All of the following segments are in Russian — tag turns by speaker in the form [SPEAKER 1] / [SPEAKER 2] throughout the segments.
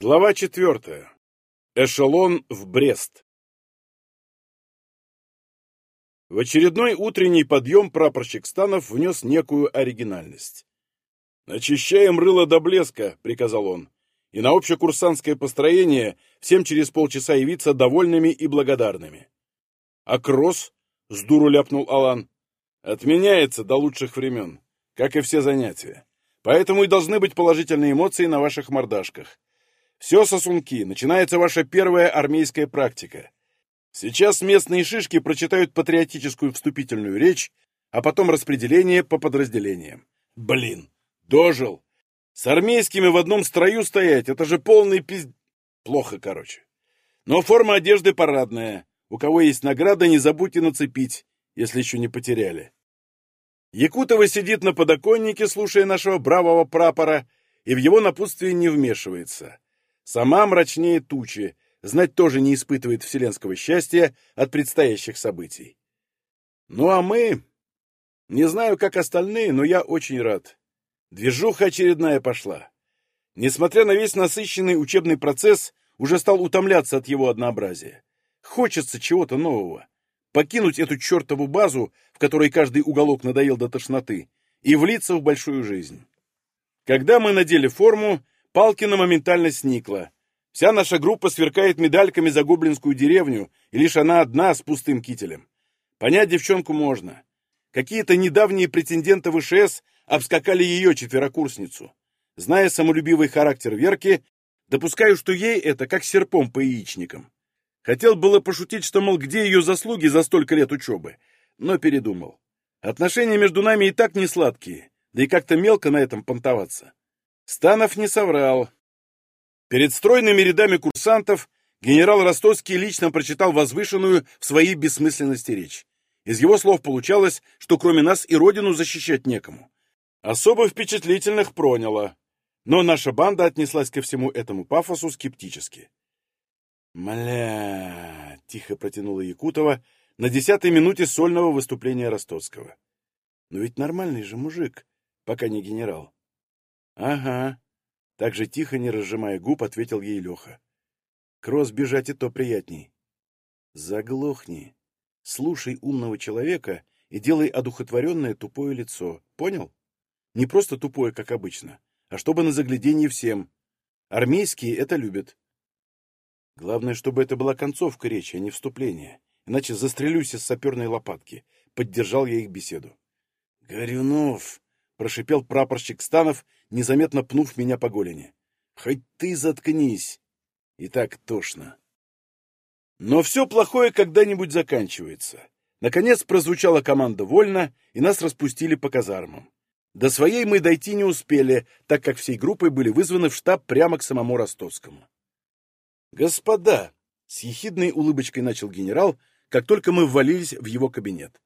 [SPEAKER 1] Глава четвертая. Эшелон в Брест. В очередной утренний подъем прапорщик Станов внес некую оригинальность. «Начищаем рыло до блеска», — приказал он, «и на общекурсантское построение всем через полчаса явиться довольными и благодарными». «А кросс?» — с дуру ляпнул Алан. «Отменяется до лучших времен, как и все занятия. Поэтому и должны быть положительные эмоции на ваших мордашках. Все, сосунки, начинается ваша первая армейская практика. Сейчас местные шишки прочитают патриотическую вступительную речь, а потом распределение по подразделениям. Блин, дожил. С армейскими в одном строю стоять, это же полный пиз... Плохо, короче. Но форма одежды парадная. У кого есть награда, не забудьте нацепить, если еще не потеряли. Якутова сидит на подоконнике, слушая нашего бравого прапора, и в его напутствие не вмешивается. Сама мрачнее тучи, знать тоже не испытывает вселенского счастья от предстоящих событий. Ну а мы... Не знаю, как остальные, но я очень рад. Движуха очередная пошла. Несмотря на весь насыщенный учебный процесс, уже стал утомляться от его однообразия. Хочется чего-то нового. Покинуть эту чертову базу, в которой каждый уголок надоел до тошноты, и влиться в большую жизнь. Когда мы надели форму, Палкина моментально сникла. Вся наша группа сверкает медальками за гоблинскую деревню, и лишь она одна с пустым кителем. Понять девчонку можно. Какие-то недавние претенденты в ИШС обскакали ее четверокурсницу. Зная самолюбивый характер Верки, допускаю, что ей это как серпом по яичникам. Хотел было пошутить, что, мол, где ее заслуги за столько лет учебы, но передумал. Отношения между нами и так не сладкие, да и как-то мелко на этом понтоваться. Станов не соврал. Перед стройными рядами курсантов генерал Ростовский лично прочитал возвышенную в своей бессмысленности речь. Из его слов получалось, что кроме нас и родину защищать некому. Особо впечатлительных проняло. Но наша банда отнеслась ко всему этому пафосу скептически. «Мля...» — тихо протянула Якутова на десятой минуте сольного выступления Ростовского. «Но ведь нормальный же мужик, пока не генерал». «Ага», — так же тихо, не разжимая губ, ответил ей Леха. «Кросс бежать и то приятней». «Заглохни. Слушай умного человека и делай одухотворенное тупое лицо. Понял? Не просто тупое, как обычно, а чтобы на загляденье всем. Армейские это любят». Главное, чтобы это была концовка речи, а не вступление. Иначе застрелюсь из саперной лопатки. Поддержал я их беседу. «Горюнов!» — прошипел прапорщик Станов незаметно пнув меня по голени. «Хоть ты заткнись!» И так тошно. Но все плохое когда-нибудь заканчивается. Наконец прозвучала команда «Вольно», и нас распустили по казармам. До своей мы дойти не успели, так как всей группой были вызваны в штаб прямо к самому Ростовскому. «Господа!» — с ехидной улыбочкой начал генерал, как только мы ввалились в его кабинет.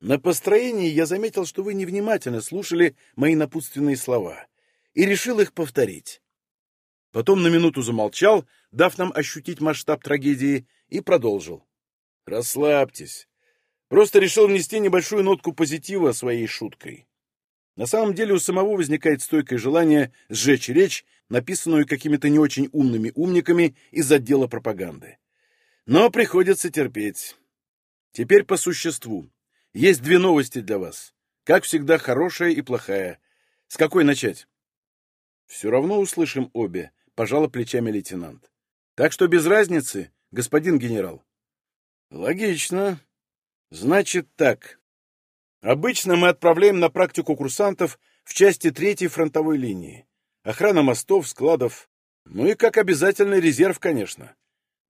[SPEAKER 1] «На построении я заметил, что вы невнимательно слушали мои напутственные слова и решил их повторить. Потом на минуту замолчал, дав нам ощутить масштаб трагедии, и продолжил. «Расслабьтесь. Просто решил внести небольшую нотку позитива своей шуткой. На самом деле у самого возникает стойкое желание сжечь речь, написанную какими-то не очень умными умниками из отдела пропаганды. Но приходится терпеть. Теперь по существу. Есть две новости для вас. Как всегда, хорошая и плохая. С какой начать? Все равно услышим обе, пожала плечами лейтенант. Так что без разницы, господин генерал. Логично. Значит так. Обычно мы отправляем на практику курсантов в части третьей фронтовой линии. Охрана мостов, складов, ну и как обязательный резерв, конечно.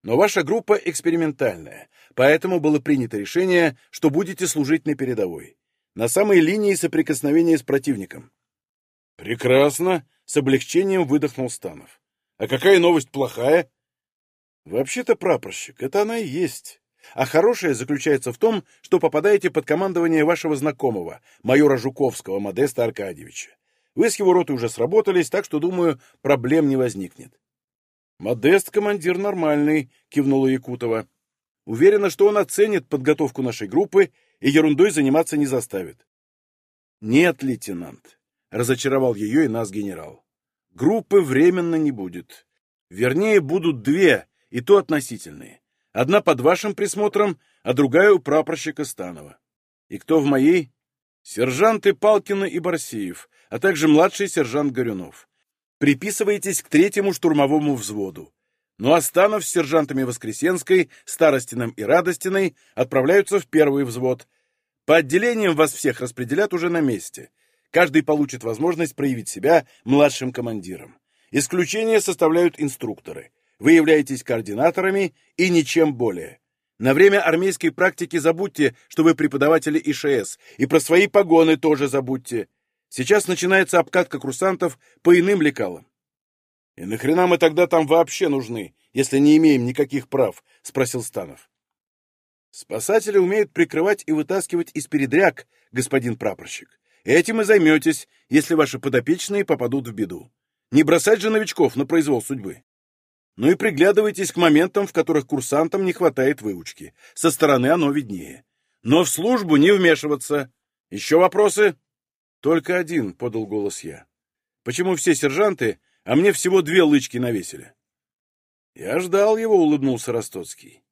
[SPEAKER 1] Но ваша группа экспериментальная, поэтому было принято решение, что будете служить на передовой, на самой линии соприкосновения с противником. Прекрасно, с облегчением выдохнул Станов. А какая новость плохая? Вообще-то, прапорщик, это она и есть. А хорошая заключается в том, что попадаете под командование вашего знакомого, майора Жуковского Модеста Аркадьевича. Вы с его ротой уже сработались, так что, думаю, проблем не возникнет. «Модест — командир нормальный», — кивнула Якутова. «Уверена, что он оценит подготовку нашей группы и ерундой заниматься не заставит». «Нет, лейтенант, Разочаровал ее и нас генерал. Группы временно не будет. Вернее, будут две, и то относительные. Одна под вашим присмотром, а другая у прапорщика Станова. И кто в моей? Сержанты Палкина и Барсиев, а также младший сержант Горюнов. Приписывайтесь к третьему штурмовому взводу. Ну а Станов с сержантами Воскресенской, Старостиным и Радостиной отправляются в первый взвод. По отделениям вас всех распределят уже на месте. Каждый получит возможность проявить себя младшим командиром. Исключение составляют инструкторы. Вы являетесь координаторами и ничем более. На время армейской практики забудьте, что вы преподаватели ИШС, и про свои погоны тоже забудьте. Сейчас начинается обкатка курсантов по иным лекалам. «И нахрена мы тогда там вообще нужны, если не имеем никаких прав?» — спросил Станов. «Спасатели умеют прикрывать и вытаскивать из передряг, господин прапорщик. Этим и займетесь, если ваши подопечные попадут в беду. Не бросать же новичков на произвол судьбы. Ну и приглядывайтесь к моментам, в которых курсантам не хватает выучки. Со стороны оно виднее. Но в службу не вмешиваться. Еще вопросы? Только один, — подал голос я. Почему все сержанты, а мне всего две лычки навесили? Я ждал его, — улыбнулся Ростоцкий.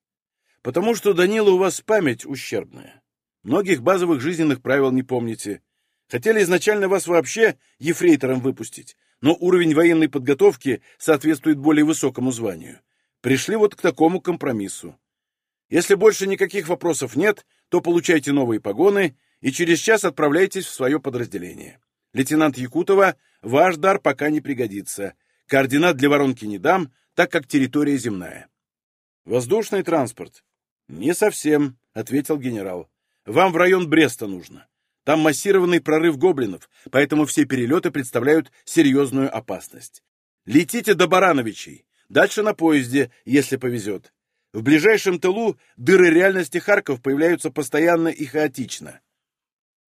[SPEAKER 1] Потому что, Данила, у вас память ущербная. Многих базовых жизненных правил не помните. Хотели изначально вас вообще ефрейтором выпустить, но уровень военной подготовки соответствует более высокому званию. Пришли вот к такому компромиссу. Если больше никаких вопросов нет, то получайте новые погоны и через час отправляйтесь в свое подразделение. Лейтенант Якутова, ваш дар пока не пригодится. Координат для воронки не дам, так как территория земная. Воздушный транспорт? Не совсем, ответил генерал. Вам в район Бреста нужно. Там массированный прорыв гоблинов, поэтому все перелеты представляют серьезную опасность. Летите до Барановичей, дальше на поезде, если повезет. В ближайшем тылу дыры реальности Харков появляются постоянно и хаотично.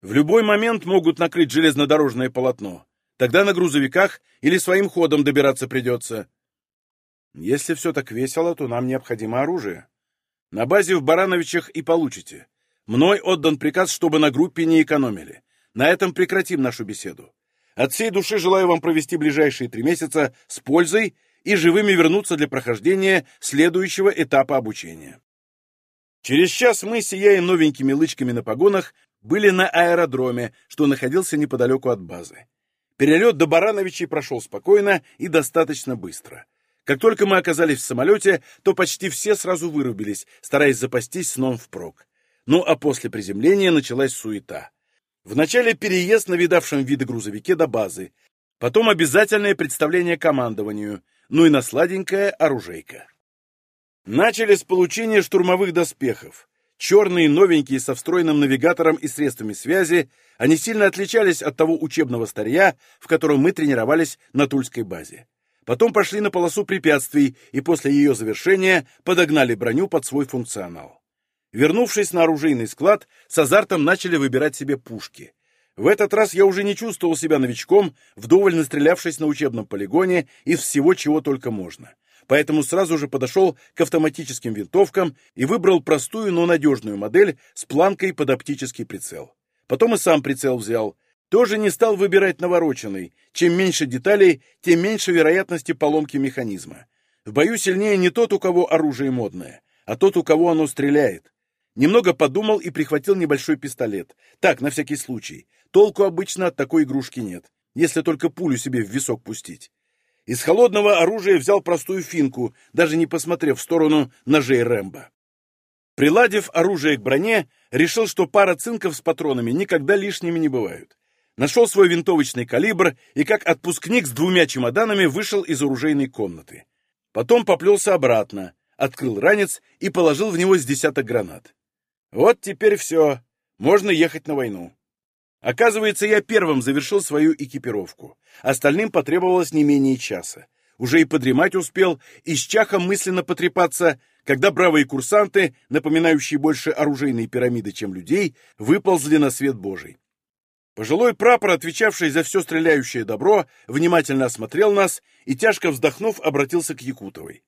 [SPEAKER 1] В любой момент могут накрыть железнодорожное полотно. Тогда на грузовиках или своим ходом добираться придется. Если все так весело, то нам необходимо оружие. На базе в Барановичах и получите. Мной отдан приказ, чтобы на группе не экономили. На этом прекратим нашу беседу. От всей души желаю вам провести ближайшие три месяца с пользой и живыми вернуться для прохождения следующего этапа обучения. Через час мы, сияя новенькими лычками на погонах, были на аэродроме, что находился неподалеку от базы. Перелет до Барановичей прошел спокойно и достаточно быстро. Как только мы оказались в самолете, то почти все сразу вырубились, стараясь запастись сном впрок. Ну а после приземления началась суета. Вначале переезд на видавшем виды грузовике до базы, потом обязательное представление командованию, ну и на сладенькое оружейка. Начали с получения штурмовых доспехов. Черные, новенькие, со встроенным навигатором и средствами связи, они сильно отличались от того учебного старья, в котором мы тренировались на Тульской базе. Потом пошли на полосу препятствий и после ее завершения подогнали броню под свой функционал. Вернувшись на оружейный склад, с азартом начали выбирать себе пушки. В этот раз я уже не чувствовал себя новичком, вдоволь настрелявшись на учебном полигоне из всего, чего только можно. Поэтому сразу же подошел к автоматическим винтовкам и выбрал простую, но надежную модель с планкой под оптический прицел. Потом и сам прицел взял. Тоже не стал выбирать навороченный. Чем меньше деталей, тем меньше вероятности поломки механизма. В бою сильнее не тот, у кого оружие модное, а тот, у кого оно стреляет. Немного подумал и прихватил небольшой пистолет. Так, на всякий случай. Толку обычно от такой игрушки нет, если только пулю себе в висок пустить. Из холодного оружия взял простую финку, даже не посмотрев в сторону ножей Рэмбо. Приладив оружие к броне, решил, что пара цинков с патронами никогда лишними не бывают. Нашел свой винтовочный калибр и как отпускник с двумя чемоданами вышел из оружейной комнаты. Потом поплелся обратно, открыл ранец и положил в него с десяток гранат. Вот теперь все. Можно ехать на войну. Оказывается, я первым завершил свою экипировку. Остальным потребовалось не менее часа. Уже и подремать успел, и с чахом мысленно потрепаться, когда бравые курсанты, напоминающие больше оружейные пирамиды, чем людей, выползли на свет Божий. Пожилой прапор, отвечавший за все стреляющее добро, внимательно осмотрел нас и, тяжко вздохнув, обратился к Якутовой.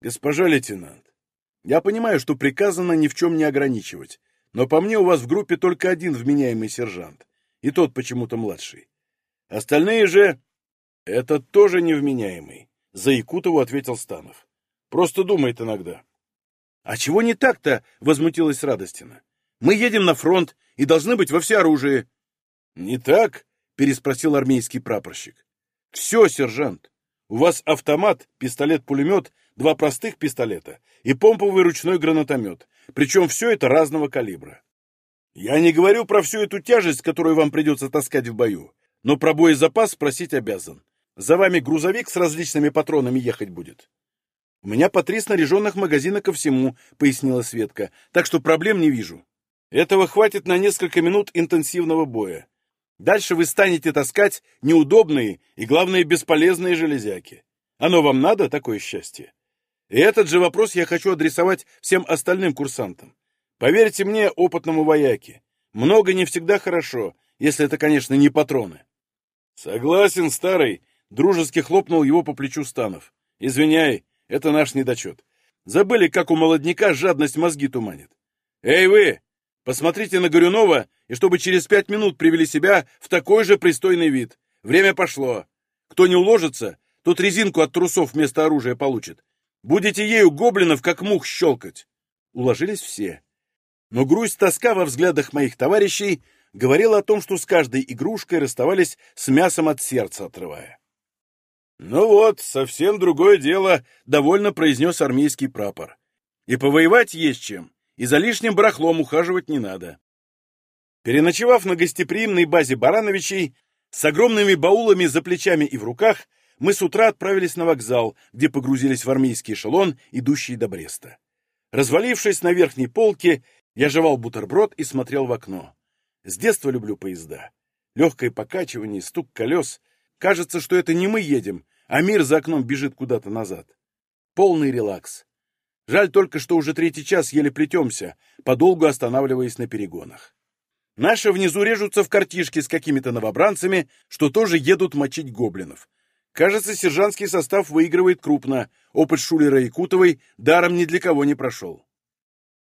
[SPEAKER 1] «Госпожа лейтенант, я понимаю, что приказано ни в чем не ограничивать, но по мне у вас в группе только один вменяемый сержант, и тот почему-то младший. Остальные же... Этот тоже невменяемый, За Якутову ответил Станов. Просто думает иногда. А чего не так-то? Возмутилась Радостина. Мы едем на фронт и должны быть во всеоружии. Не так? Переспросил армейский прапорщик. Все, сержант. У вас автомат, пистолет-пулемет, два простых пистолета и помповый ручной гранатомет. Причем все это разного калибра. Я не говорю про всю эту тяжесть, которую вам придется таскать в бою, но про боезапас спросить обязан. За вами грузовик с различными патронами ехать будет. У меня по три снаряженных магазина ко всему, пояснила Светка, так что проблем не вижу. Этого хватит на несколько минут интенсивного боя. Дальше вы станете таскать неудобные и, главное, бесполезные железяки. Оно вам надо, такое счастье? И этот же вопрос я хочу адресовать всем остальным курсантам. Поверьте мне, опытному вояке, много не всегда хорошо, если это, конечно, не патроны. Согласен, старый, дружески хлопнул его по плечу Станов. Извиняй, это наш недочет. Забыли, как у молодняка жадность мозги туманит. Эй вы, посмотрите на Горюнова, и чтобы через пять минут привели себя в такой же пристойный вид. Время пошло. Кто не уложится, тот резинку от трусов вместо оружия получит. Будете ею гоблинов, как мух, щелкать. Уложились все. Но грусть тоска во взглядах моих товарищей говорила о том, что с каждой игрушкой расставались с мясом от сердца отрывая. «Ну вот, совсем другое дело», — довольно произнес армейский прапор. «И повоевать есть чем, и за лишним барахлом ухаживать не надо». Переночевав на гостеприимной базе Барановичей, с огромными баулами за плечами и в руках, мы с утра отправились на вокзал, где погрузились в армейский эшелон, идущий до Бреста. Развалившись на верхней полке, я жевал бутерброд и смотрел в окно. С детства люблю поезда. Легкое покачивание, стук колес. Кажется, что это не мы едем, а мир за окном бежит куда-то назад. Полный релакс. Жаль только, что уже третий час еле плетемся, подолгу останавливаясь на перегонах. Наши внизу режутся в картишки с какими-то новобранцами, что тоже едут мочить гоблинов. Кажется, сержантский состав выигрывает крупно. Опыт Шулера и Кутовой даром ни для кого не прошел.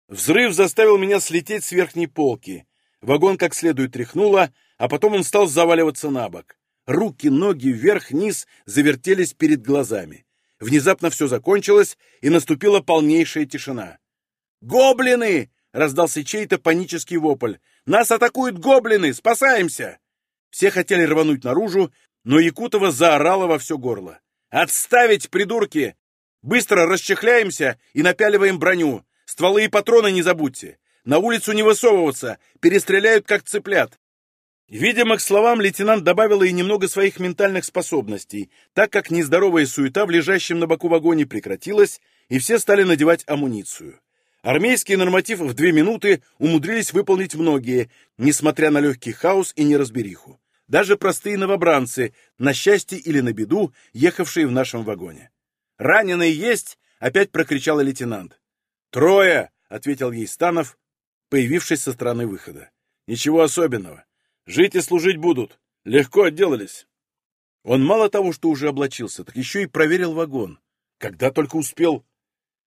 [SPEAKER 1] Взрыв заставил меня слететь с верхней полки. Вагон как следует тряхнуло, а потом он стал заваливаться на бок. Руки, ноги, вверх-вниз завертелись перед глазами. Внезапно все закончилось, и наступила полнейшая тишина. «Гоблины!» — раздался чей-то панический вопль. «Нас атакуют гоблины! Спасаемся!» Все хотели рвануть наружу, но Якутова заорала во все горло. «Отставить, придурки! Быстро расчехляемся и напяливаем броню! Стволы и патроны не забудьте! На улицу не высовываться! Перестреляют, как цыплят!» Видимо, к словам лейтенант добавила и немного своих ментальных способностей, так как нездоровая суета в лежащем на боку вагоне прекратилась, и все стали надевать амуницию. Армейский норматив в две минуты умудрились выполнить многие, несмотря на легкий хаос и неразбериху даже простые новобранцы, на счастье или на беду, ехавшие в нашем вагоне. «Раненые есть!» — опять прокричал лейтенант. «Трое!» — ответил ей Станов, появившись со стороны выхода. «Ничего особенного. Жить и служить будут. Легко отделались». Он мало того, что уже облачился, так еще и проверил вагон. Когда только успел.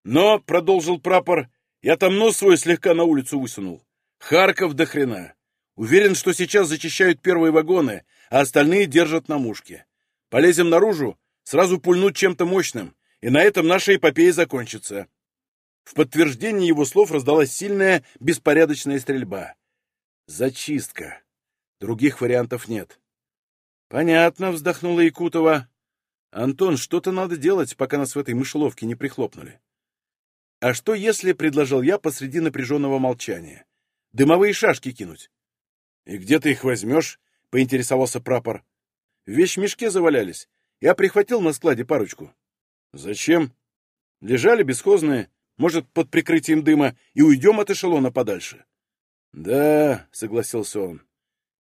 [SPEAKER 1] «Но», — продолжил прапор, — «я там нос свой слегка на улицу высунул. Харков до хрена. Уверен, что сейчас зачищают первые вагоны, а остальные держат на мушке. Полезем наружу, сразу пульнуть чем-то мощным, и на этом наша эпопея закончится. В подтверждение его слов раздалась сильная, беспорядочная стрельба. Зачистка. Других вариантов нет. Понятно, вздохнула Якутова. Антон, что-то надо делать, пока нас в этой мышеловке не прихлопнули. А что если, предложил я посреди напряженного молчания, дымовые шашки кинуть? «И где ты их возьмешь?» — поинтересовался прапор. «В вещмешке завалялись. Я прихватил на складе парочку». «Зачем?» «Лежали бесхозные, может, под прикрытием дыма, и уйдем от эшелона подальше». «Да», — согласился он.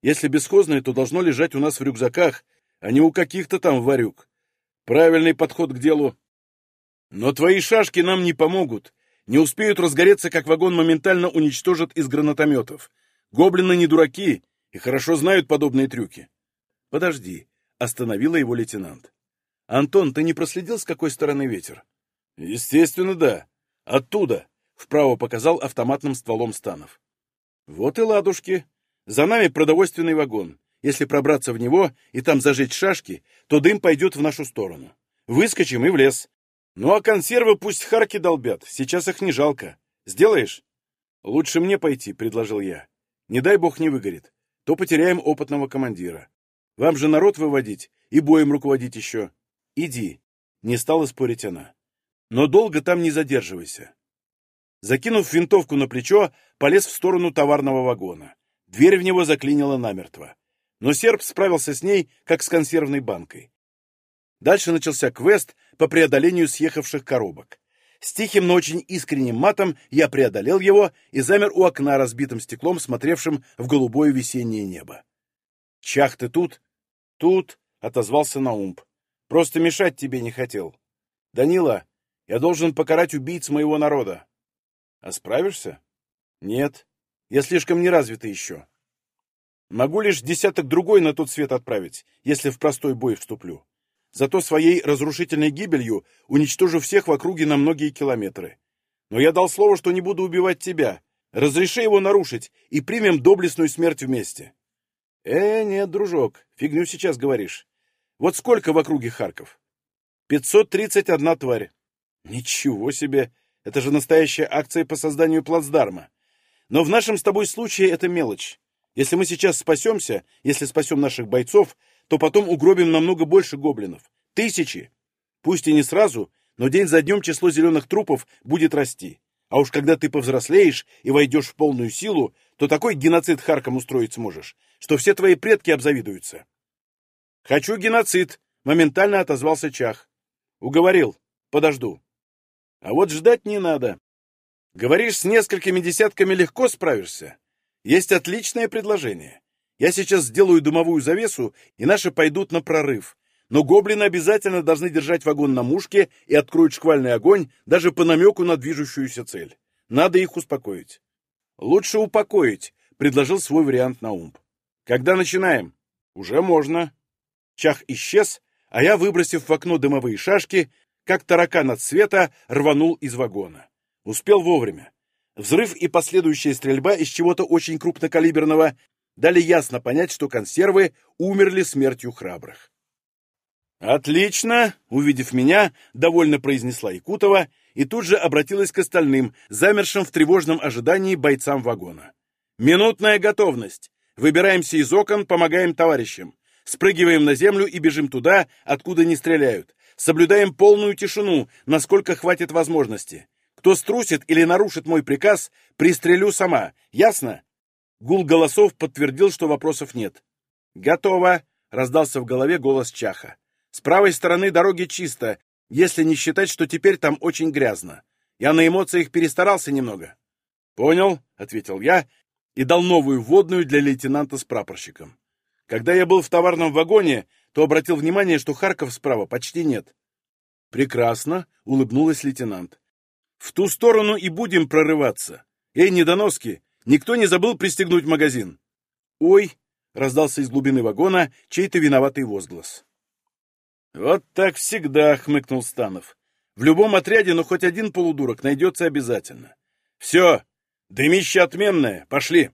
[SPEAKER 1] «Если бесхозные, то должно лежать у нас в рюкзаках, а не у каких-то там варюк. Правильный подход к делу. Но твои шашки нам не помогут. Не успеют разгореться, как вагон моментально уничтожат из гранатометов. Гоблины не дураки и хорошо знают подобные трюки. Подожди, остановила его лейтенант. Антон, ты не проследил, с какой стороны ветер? Естественно, да. Оттуда, вправо показал автоматным стволом станов. Вот и ладушки. За нами продовольственный вагон. Если пробраться в него и там зажечь шашки, то дым пойдет в нашу сторону. Выскочим и в лес. Ну а консервы пусть харки долбят, сейчас их не жалко. Сделаешь? Лучше мне пойти, предложил я. Не дай бог не выгорит. То потеряем опытного командира. Вам же народ выводить и боем руководить еще. Иди. Не стала спорить она. Но долго там не задерживайся. Закинув винтовку на плечо, полез в сторону товарного вагона. Дверь в него заклинила намертво. Но серб справился с ней, как с консервной банкой. Дальше начался квест по преодолению съехавших коробок. С тихим, но очень искренним матом я преодолел его и замер у окна разбитым стеклом, смотревшим в голубое весеннее небо. «Чах, ты тут?» «Тут», — отозвался Наумб. «Просто мешать тебе не хотел. Данила, я должен покарать убийц моего народа». «А справишься?» «Нет. Я слишком неразвитый еще. Могу лишь десяток другой на тот свет отправить, если в простой бой вступлю зато своей разрушительной гибелью уничтожу всех в округе на многие километры. Но я дал слово, что не буду убивать тебя. Разреши его нарушить, и примем доблестную смерть вместе. Э, нет, дружок, фигню сейчас говоришь. Вот сколько в округе Харков? 531 тварь. Ничего себе! Это же настоящая акция по созданию плацдарма. Но в нашем с тобой случае это мелочь. Если мы сейчас спасемся, если спасем наших бойцов, то потом угробим намного больше гоблинов. Тысячи. Пусть и не сразу, но день за днем число зеленых трупов будет расти. А уж когда ты повзрослеешь и войдешь в полную силу, то такой геноцид Харком устроить сможешь, что все твои предки обзавидуются. «Хочу геноцид», — моментально отозвался Чах. «Уговорил. Подожду». «А вот ждать не надо. Говоришь, с несколькими десятками легко справишься? Есть отличное предложение. Я сейчас сделаю дымовую завесу, и наши пойдут на прорыв. Но гоблины обязательно должны держать вагон на мушке и откроют шквальный огонь даже по намеку на движущуюся цель. Надо их успокоить. Лучше упокоить, предложил свой вариант Наумб. Когда начинаем? Уже можно. Чах исчез, а я, выбросив в окно дымовые шашки, как таракан от света, рванул из вагона. Успел вовремя. Взрыв и последующая стрельба из чего-то очень крупнокалиберного дали ясно понять, что консервы умерли смертью храбрых. «Отлично!» — увидев меня, довольно произнесла Якутова и тут же обратилась к остальным, замершим в тревожном ожидании бойцам вагона. «Минутная готовность! Выбираемся из окон, помогаем товарищам. Спрыгиваем на землю и бежим туда, откуда не стреляют. Соблюдаем полную тишину, насколько хватит возможности. Кто струсит или нарушит мой приказ, пристрелю сама. Ясно? Гул голосов подтвердил, что вопросов нет. «Готово!» — раздался в голове голос Чаха. «С правой стороны дороги чисто, если не считать, что теперь там очень грязно. Я на эмоциях перестарался немного». «Понял», — ответил я и дал новую вводную для лейтенанта с прапорщиком. Когда я был в товарном вагоне, то обратил внимание, что Харков справа почти нет. «Прекрасно», — улыбнулась лейтенант. «В ту сторону и будем прорываться. Эй, недоноски, Никто не забыл пристегнуть магазин. «Ой!» — раздался из глубины вагона чей-то виноватый возглас. «Вот так всегда!» — хмыкнул Станов. «В любом отряде, но хоть один полудурок найдется обязательно. Все, дымище отменное, пошли!»